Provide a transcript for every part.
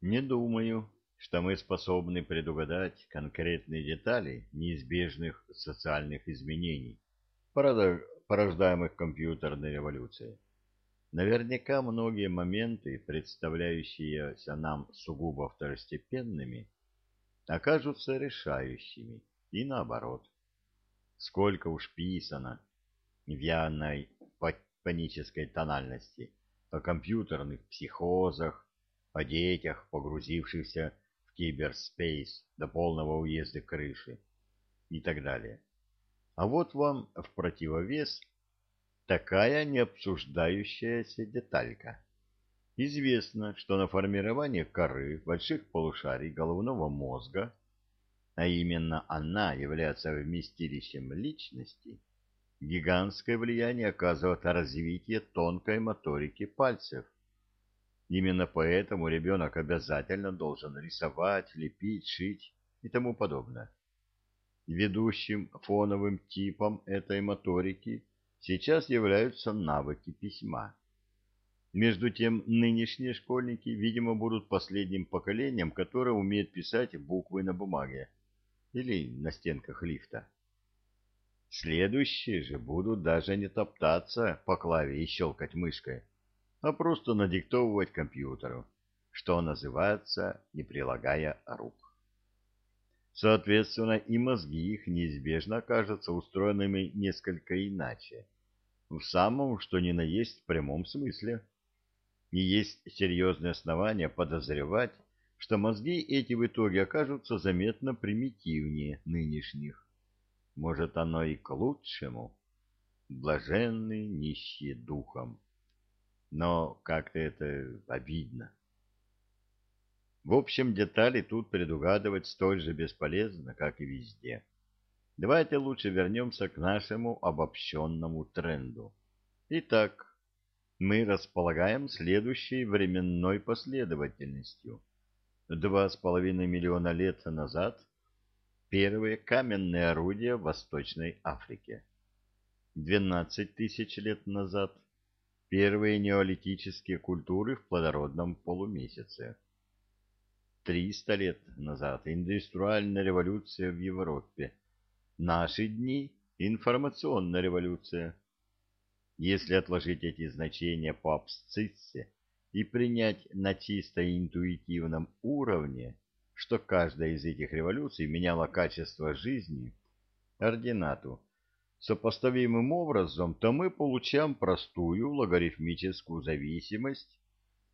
Не думаю, что мы способны предугадать конкретные детали неизбежных социальных изменений, порождаемых компьютерной революцией. Наверняка многие моменты, представляющиеся нам сугубо второстепенными, окажутся решающими, и наоборот. Сколько уж писано в явной панической тональности о компьютерных психозах, о детях, погрузившихся в киберспейс до полного уезда крыши и так далее. А вот вам в противовес такая необсуждающаяся деталька. Известно, что на формирование коры больших полушарий головного мозга, а именно она является вместилищем личности, гигантское влияние оказывает развитие тонкой моторики пальцев. Именно поэтому ребенок обязательно должен рисовать, лепить, шить и тому подобное. Ведущим фоновым типом этой моторики сейчас являются навыки письма. Между тем, нынешние школьники, видимо, будут последним поколением, которое умеет писать буквы на бумаге или на стенках лифта. Следующие же будут даже не топтаться по клаве и щелкать мышкой, а просто надиктовывать компьютеру, что называется, не прилагая рук. Соответственно, и мозги их неизбежно окажутся устроенными несколько иначе, в самом, что ни на есть прямом смысле – и есть серьезные основания подозревать, что мозги эти в итоге окажутся заметно примитивнее нынешних. Может, оно и к лучшему. Блаженны нищие духом. Но как-то это обидно. В общем, детали тут предугадывать столь же бесполезно, как и везде. Давайте лучше вернемся к нашему обобщенному тренду. Итак, мы располагаем следующей временной последовательностью. Два с половиной миллиона лет назад первые каменные орудия в Восточной Африке. 12 тысяч лет назад первые неолитические культуры в плодородном полумесяце. 300 лет назад индустриальная революция в Европе. Наши дни информационная революция. Если отложить эти значения по абсциссе и принять на чисто интуитивном уровне, что каждая из этих революций меняла качество жизни, ординату, сопоставимым образом, то мы получаем простую логарифмическую зависимость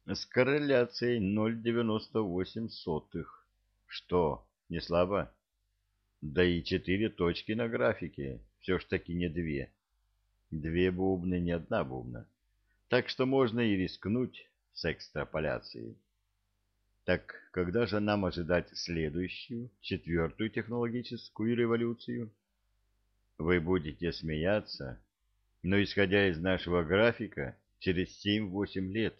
с корреляцией 0,98. Что, не слабо? Да и четыре точки на графике, все ж таки не две. Две бубны, не одна бубна. Так что можно и рискнуть с экстраполяцией. Так когда же нам ожидать следующую, четвертую технологическую революцию? Вы будете смеяться, но исходя из нашего графика, через 7-8 лет.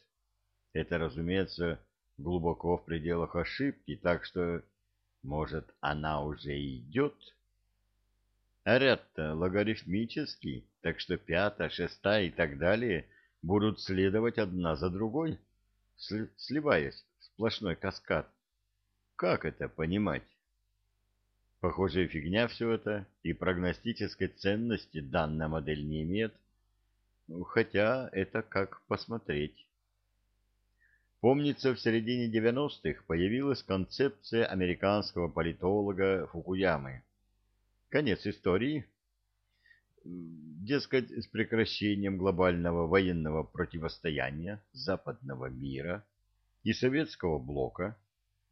Это, разумеется, глубоко в пределах ошибки, так что, может, она уже идет? А ряд-то логарифмический, так что пятая, шестая и так далее будут следовать одна за другой, сливаясь в сплошной каскад. Как это понимать? Похожая фигня все это, и прогностической ценности данная модель не имеет. Хотя это как посмотреть. Помнится, в середине 90-х появилась концепция американского политолога Фукуямы Конец истории. Дескать, с прекращением глобального военного противостояния западного мира и советского блока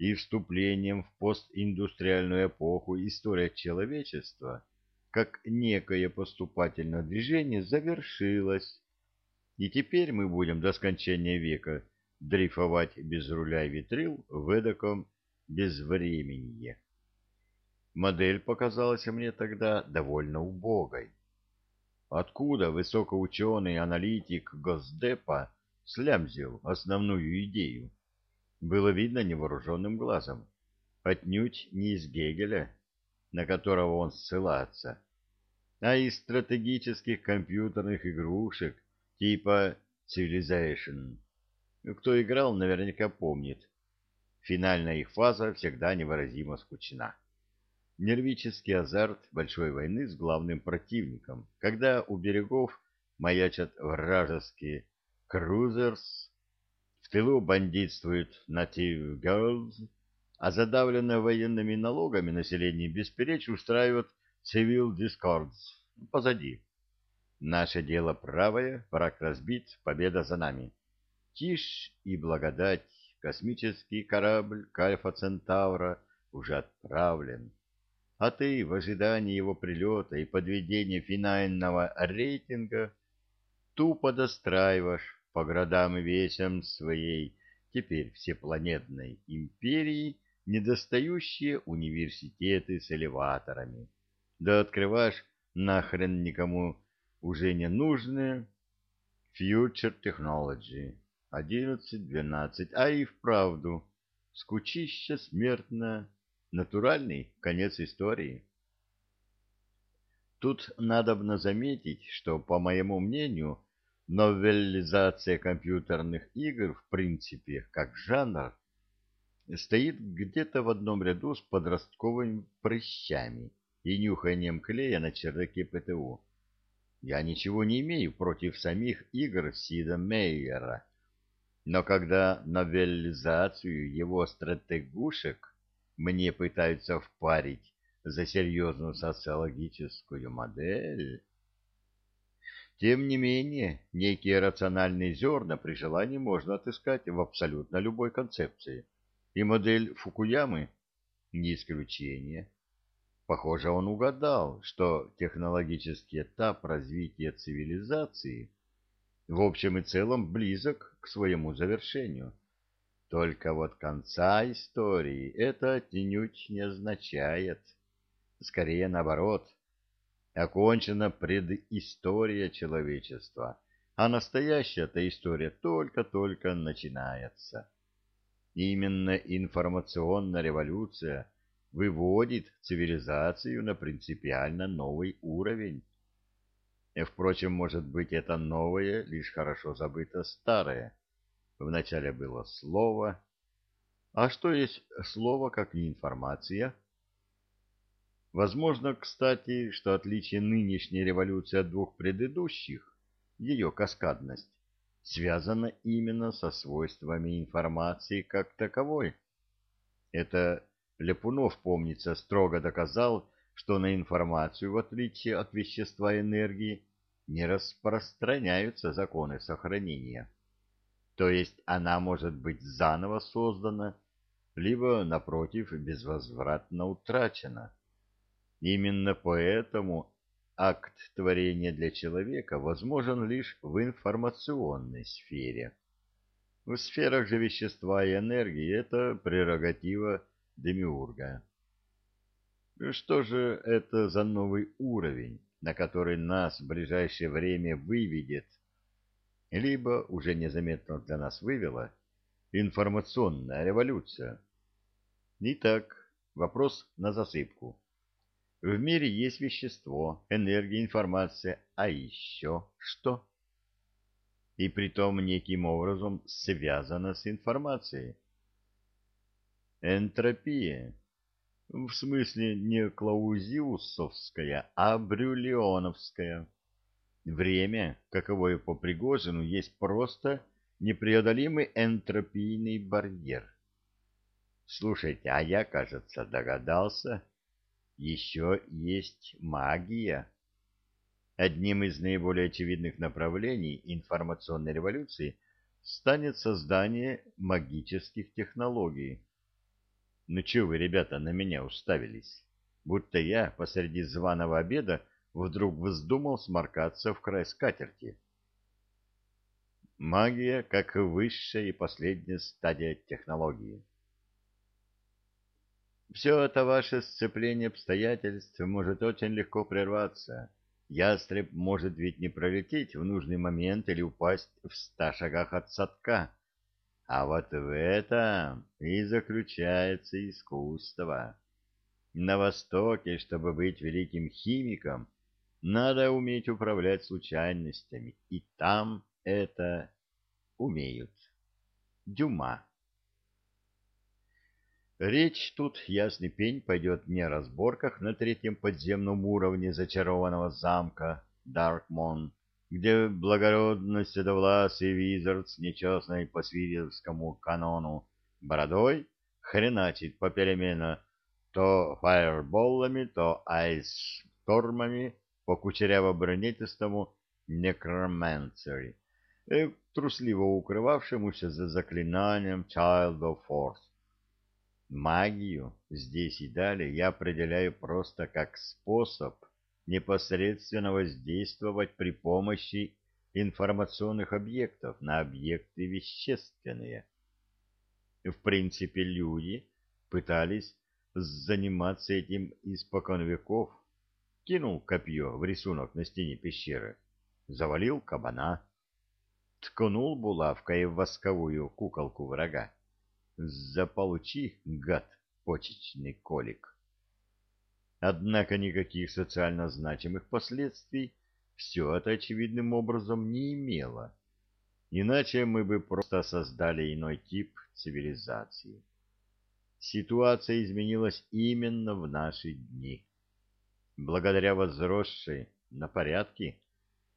и вступлением в постиндустриальную эпоху история человечества как некое поступательное движение завершилась, и теперь мы будем до скончания века дрейфовать без руля и ветрил в эдаком безвременье. Модель показалась мне тогда довольно убогой. Откуда высокоученый аналитик Госдепа слямзил основную идею? Было видно невооруженным глазом. Отнюдь не из Гегеля, на которого он ссылается, а из стратегических компьютерных игрушек типа Civilization. Кто играл, наверняка помнит. финальная их фаза всегда невыразимо скучна. Нервический азарт большой войны с главным противником, когда у берегов маячат вражеские крузерс, тылу бандитствуют native girls, а задавленное военными налогами население бесперечь устраивает civil discords позади. Наше дело правое, враг разбит, победа за нами. Тишь и благодать, космический корабль Кальфа Центавра уже отправлен. А ты в ожидании его прилета и подведения финального рейтинга тупо достраиваешь по городам и весям своей теперь всепланетной империи недостающие университеты с элеваторами. Да открываешь нахрен никому уже не нужные Future Technology 11-12, а и вправду скучище смертно, натуральный конец истории. Тут надобно заметить, что, по моему мнению, новеллизация компьютерных игр в принципе, как жанр, стоит где-то в одном ряду с подростковыми прыщами и нюханием клея на чердаке ПТУ. Я ничего не имею против самих игр Сида Мейера, но когда новеллизацию его стратегушек мне пытаются впарить за серьезную социологическую модель... Тем не менее, некие рациональные зерна при желании можно отыскать в абсолютно любой концепции. И модель Фукуямы не исключение. Похоже, он угадал, что технологический этап развития цивилизации в общем и целом близок к своему завершению. Только вот конца истории это отнюдь не означает. Скорее наоборот. Окончена предыстория человечества, а настоящая-то история только-только начинается. Именно информационная революция выводит цивилизацию на принципиально новый уровень. И, впрочем, может быть, это новое лишь хорошо забыто старое. Вначале было слово. А что есть слово, как не информация? Возможно, кстати, что отличие нынешней революции от двух предыдущих, ее каскадность, связано именно со свойствами информации как таковой. Это Лепунов, помнится, строго доказал, что на информацию, в отличие от вещества энергии, не распространяются законы сохранения. То есть она может быть заново создана, либо, напротив, безвозвратно утрачена. Именно поэтому акт творения для человека возможен лишь в информационной сфере. В сферах же вещества и энергии это прерогатива Демиурга. Что же это за новый уровень, на который нас в ближайшее время выведет, либо уже незаметно для нас вывела, информационная революция? Итак, вопрос на засыпку. В мире есть вещество, энергия, информация, а еще что? И притом неким образом связано с информацией. Энтропия. В смысле не клаузиусовская, а брюлеоновская. Время, каковое по Пригожину, есть просто непреодолимый энтропийный барьер. Слушайте, а я, кажется, догадался еще есть магия. Одним из наиболее очевидных направлений информационной революции станет создание магических технологий. Ну чего вы, ребята, на меня уставились? Будто я посреди званого обеда вдруг вздумал сморкаться в край скатерти. Магия как высшая и последняя стадия технологии. Все это ваше сцепление обстоятельств может очень легко прерваться. Ястреб может ведь не пролететь в нужный момент или упасть в ста шагах от садка. А вот в этом и заключается искусство. На Востоке, чтобы быть великим химиком, надо уметь управлять случайностями, и там это умеют. Дюма Речь тут, ясный пень, пойдет не о разборках на третьем подземном уровне зачарованного замка Даркмон, где благородно седовласый визард с нечестной по свиревскому канону бородой хреначит попеременно то фаерболлами, то айс-штормами по кучеряво-бронетистому некромансери, э, трусливо укрывавшемуся за заклинанием Child of Force. Магию здесь и далее я определяю просто как способ непосредственно воздействовать при помощи информационных объектов на объекты вещественные. В принципе, люди пытались заниматься этим испокон веков. Кинул копье в рисунок на стене пещеры, завалил кабана, ткнул булавкой в восковую куколку врага. Заполучи, гад, почечный колик. Однако никаких социально значимых последствий все это очевидным образом не имело. Иначе мы бы просто создали иной тип цивилизации. Ситуация изменилась именно в наши дни. Благодаря возросшей на порядке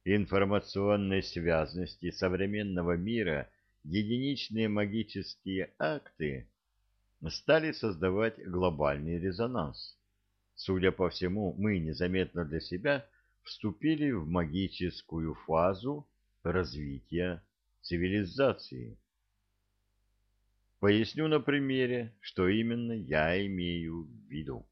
информационной связности современного мира единичные магические акты стали создавать глобальный резонанс. Судя по всему, мы незаметно для себя вступили в магическую фазу развития цивилизации. Поясню на примере, что именно я имею в виду.